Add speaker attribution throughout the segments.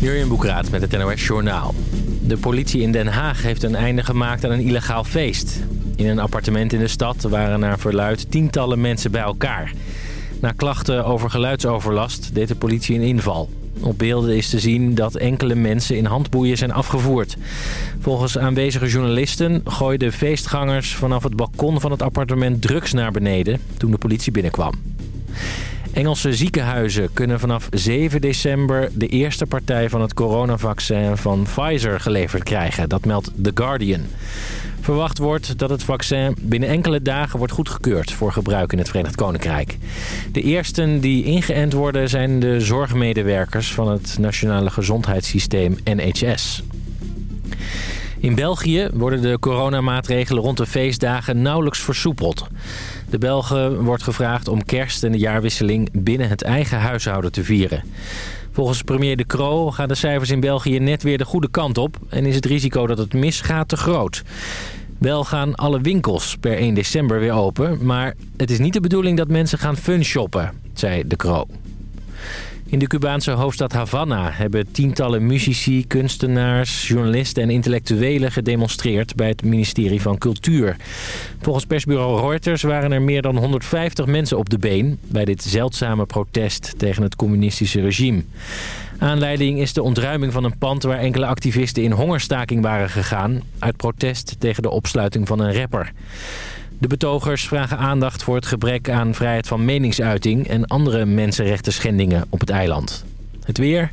Speaker 1: Jurjen Boekraat met het NOS Journaal. De politie in Den Haag heeft een einde gemaakt aan een illegaal feest. In een appartement in de stad waren naar verluid tientallen mensen bij elkaar. Na klachten over geluidsoverlast deed de politie een inval. Op beelden is te zien dat enkele mensen in handboeien zijn afgevoerd. Volgens aanwezige journalisten gooiden feestgangers vanaf het balkon van het appartement drugs naar beneden toen de politie binnenkwam. Engelse ziekenhuizen kunnen vanaf 7 december de eerste partij van het coronavaccin van Pfizer geleverd krijgen. Dat meldt The Guardian. Verwacht wordt dat het vaccin binnen enkele dagen wordt goedgekeurd voor gebruik in het Verenigd Koninkrijk. De eersten die ingeënt worden zijn de zorgmedewerkers van het nationale gezondheidssysteem NHS. In België worden de coronamaatregelen rond de feestdagen nauwelijks versoepeld. De Belgen wordt gevraagd om kerst en de jaarwisseling binnen het eigen huishouden te vieren. Volgens premier De Croo gaan de cijfers in België net weer de goede kant op... en is het risico dat het misgaat te groot. Wel gaan alle winkels per 1 december weer open... maar het is niet de bedoeling dat mensen gaan fun shoppen, zei De Croo. In de Cubaanse hoofdstad Havana hebben tientallen muzici, kunstenaars, journalisten en intellectuelen gedemonstreerd bij het ministerie van Cultuur. Volgens persbureau Reuters waren er meer dan 150 mensen op de been bij dit zeldzame protest tegen het communistische regime. Aanleiding is de ontruiming van een pand waar enkele activisten in hongerstaking waren gegaan uit protest tegen de opsluiting van een rapper. De betogers vragen aandacht voor het gebrek aan vrijheid van meningsuiting... en andere mensenrechten schendingen op het eiland. Het weer.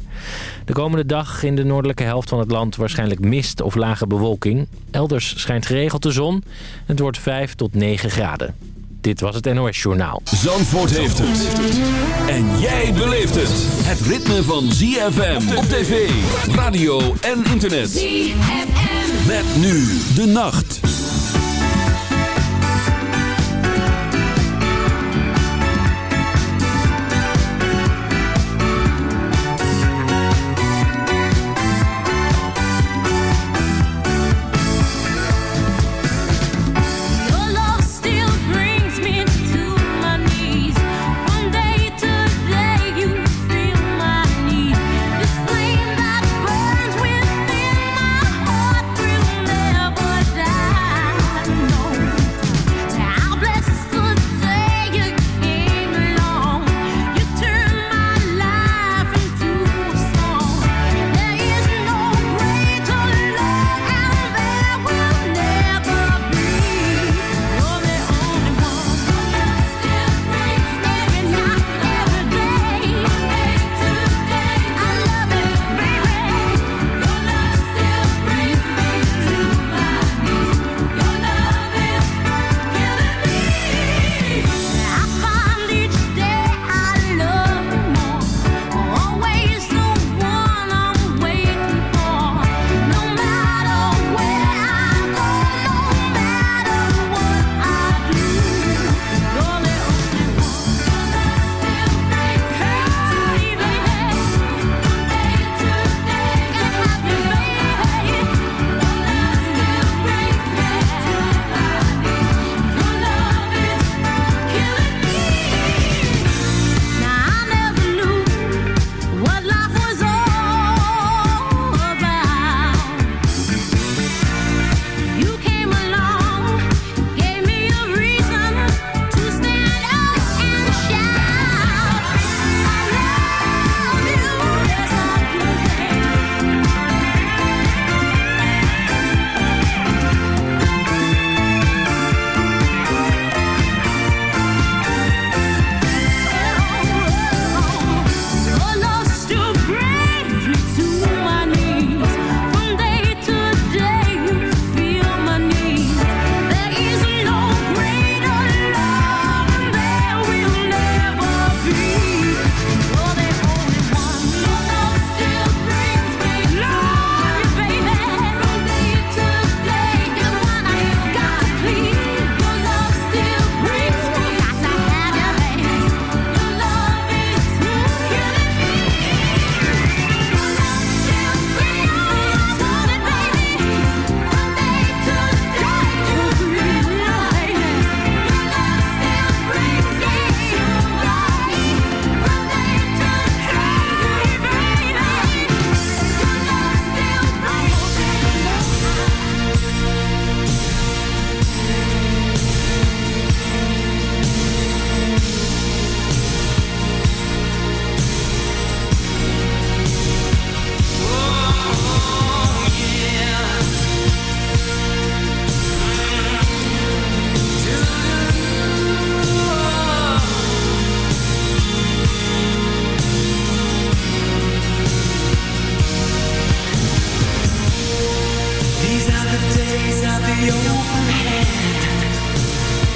Speaker 1: De komende dag in de noordelijke helft van het land waarschijnlijk mist of lage bewolking. Elders schijnt geregeld de zon. Het wordt 5 tot 9 graden. Dit was het NOS Journaal.
Speaker 2: Zandvoort heeft het. En jij beleeft het. Het ritme van ZFM op tv, radio en internet. ZFM. Met nu de nacht.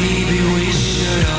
Speaker 3: Maybe we should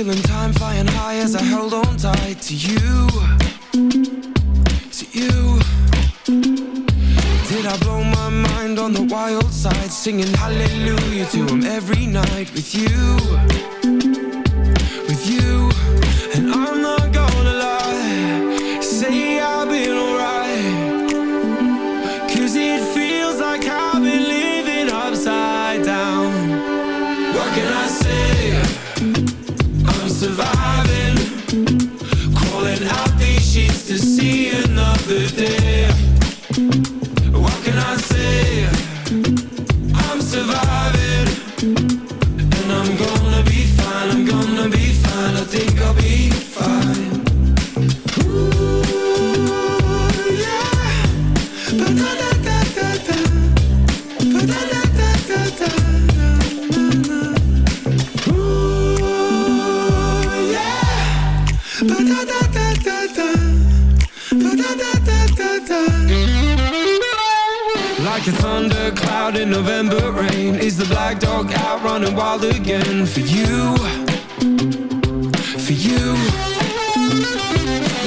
Speaker 3: Feeling time flying high as I held on tight to you.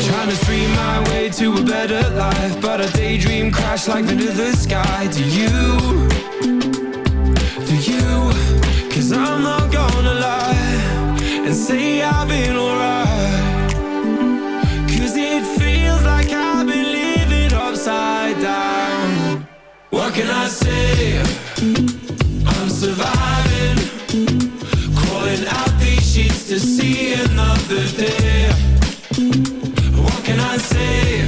Speaker 3: Trying to stream my way to a better life But a daydream crash like into the sky. Do you, do you? Cause I'm not gonna lie And say I've been alright. Cause it feels like I've been living upside down. What can I say? to see another day What can I say?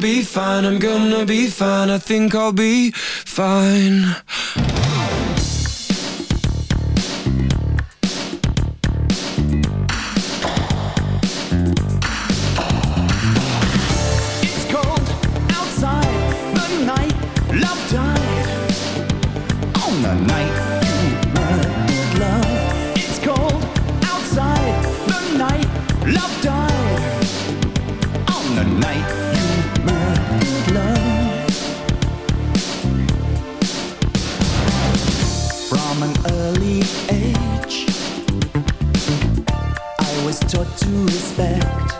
Speaker 3: be fine, I'm gonna be fine, I think I'll be fine. to respect.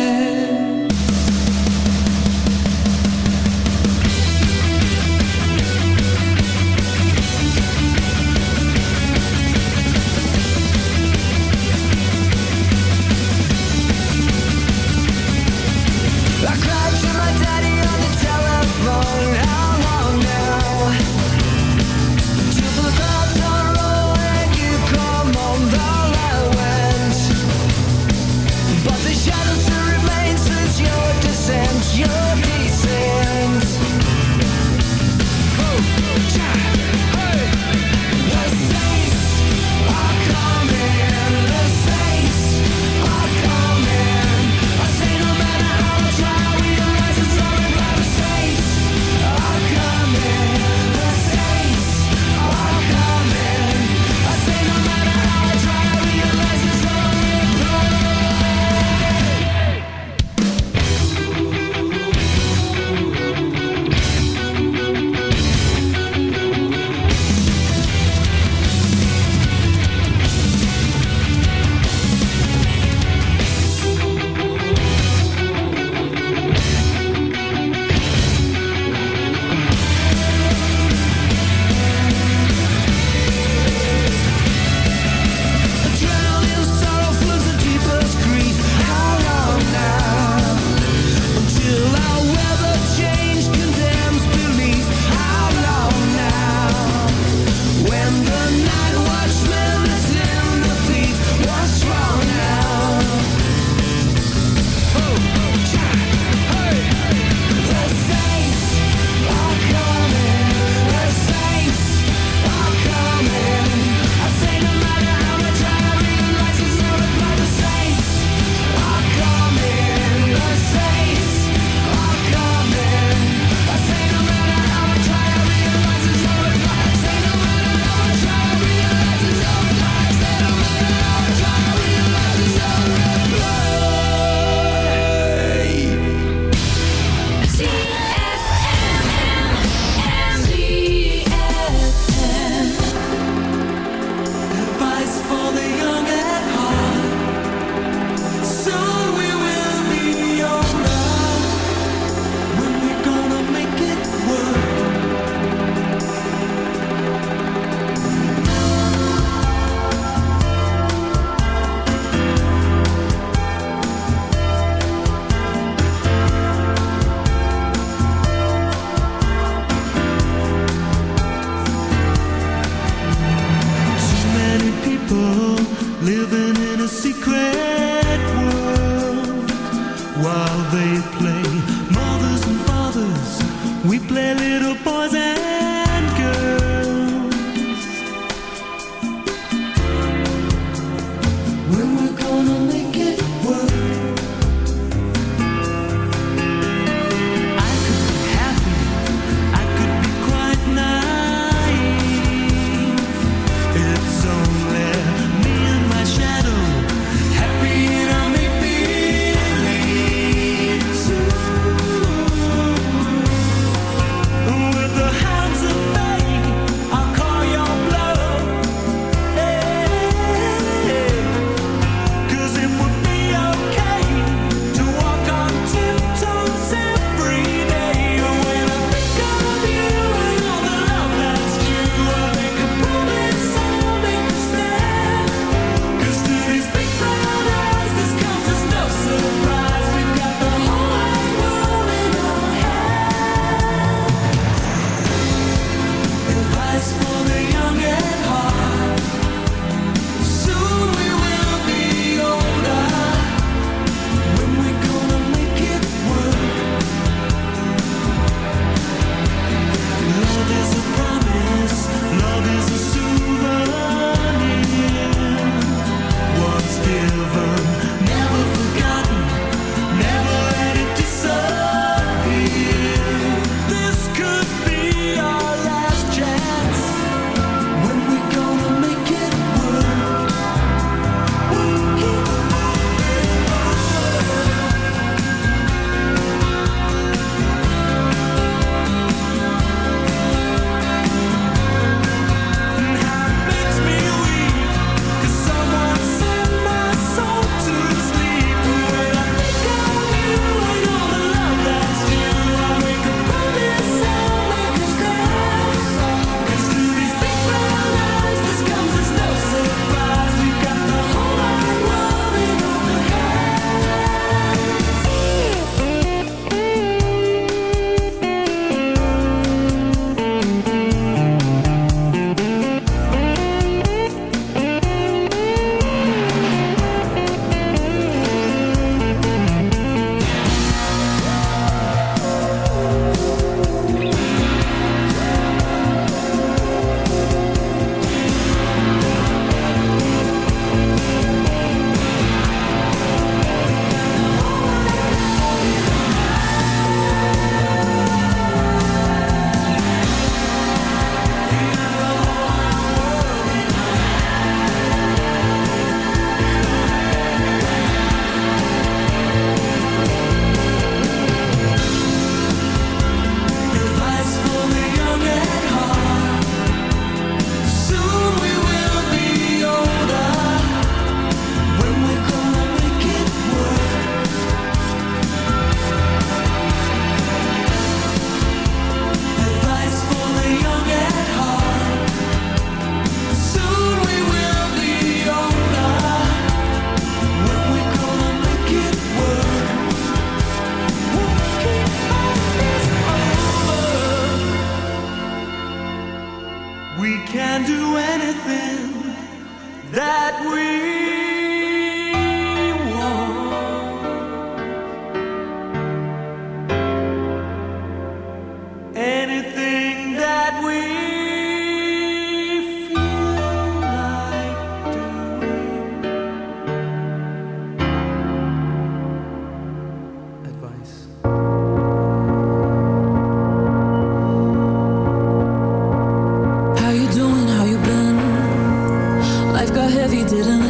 Speaker 3: If you didn't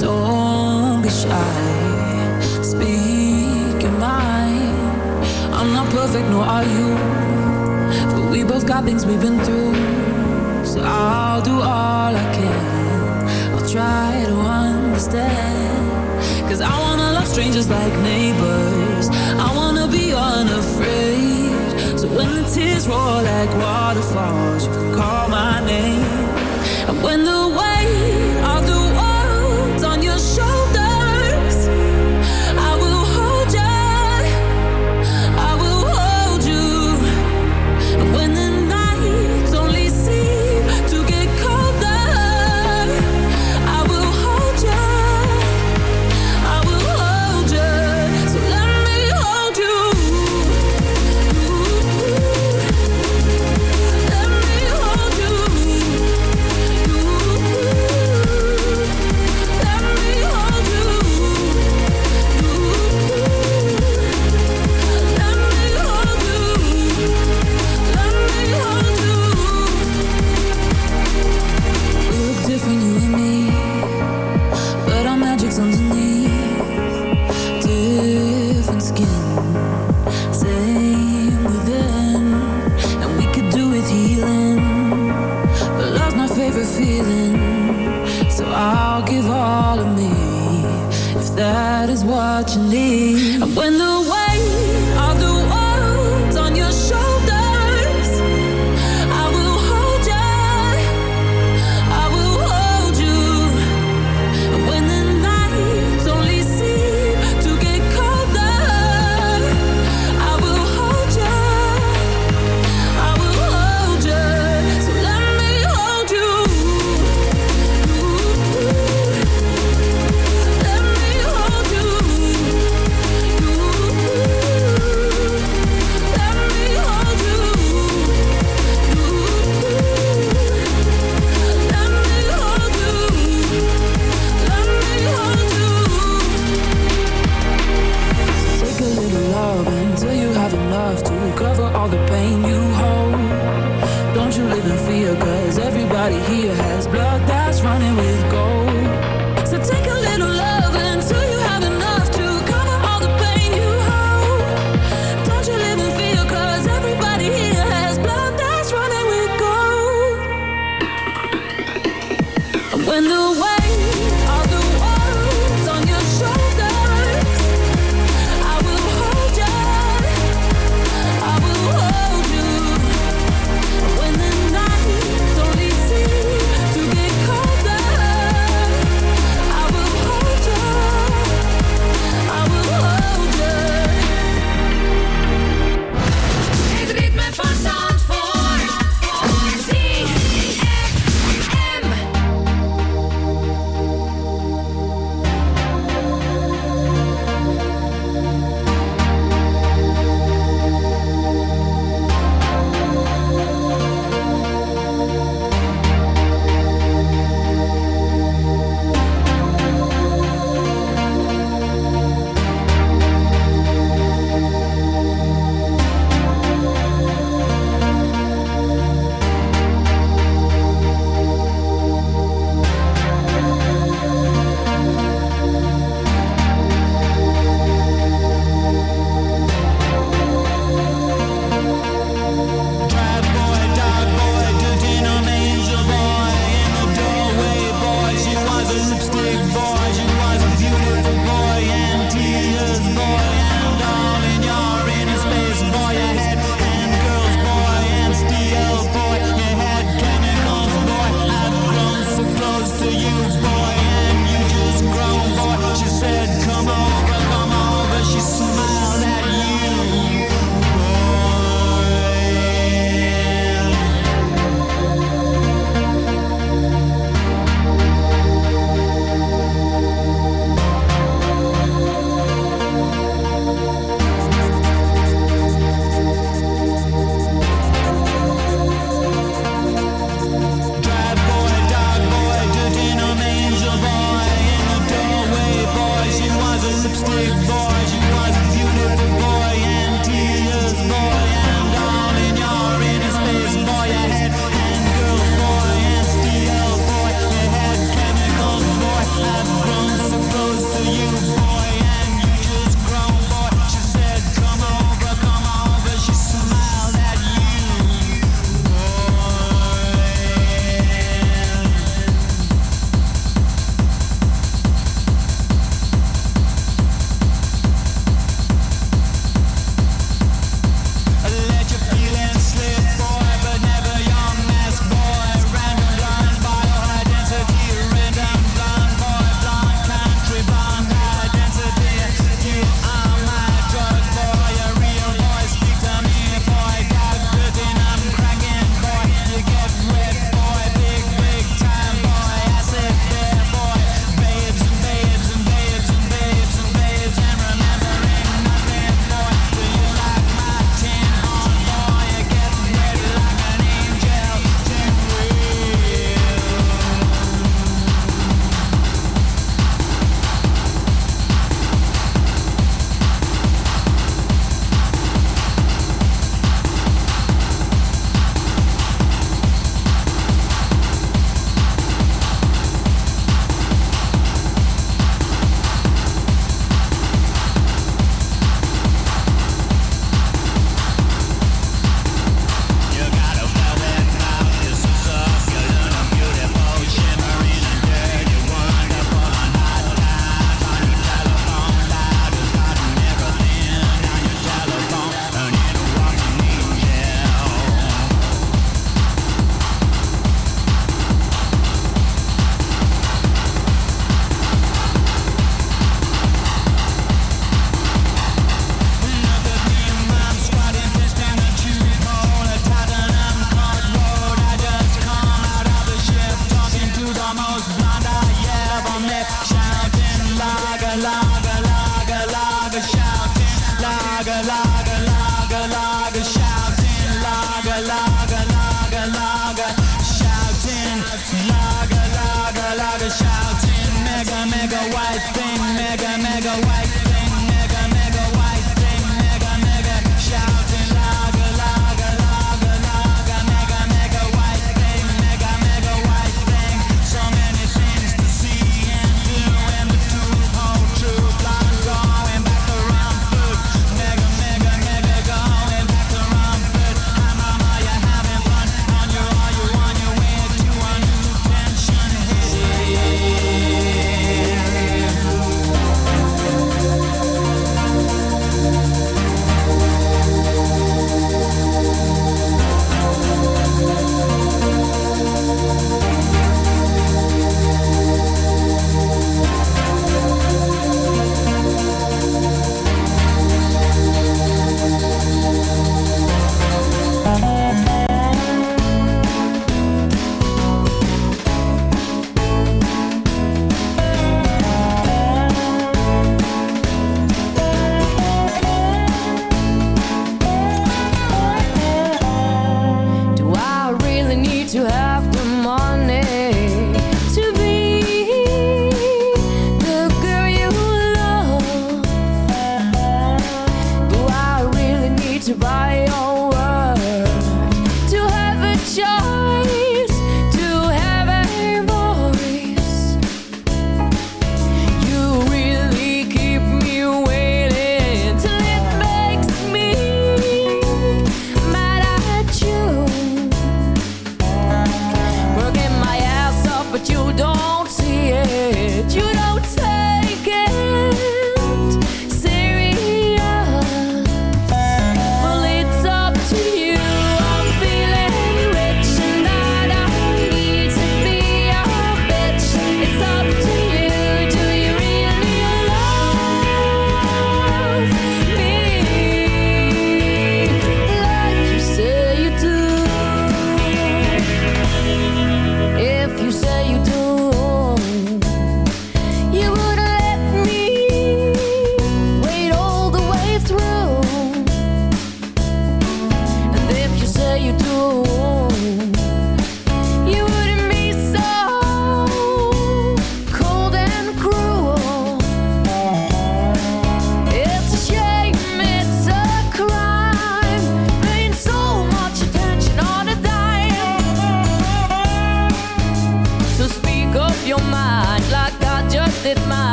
Speaker 3: Don't be
Speaker 4: shy, speak your mind. I'm not perfect, nor are you. But we both got things we've been through. So I'll do all I can. I'll try to understand. Cause I wanna love strangers like neighbors. I wanna be unafraid. So when the tears roll like waterfalls, you can call my name. And when the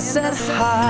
Speaker 5: said hi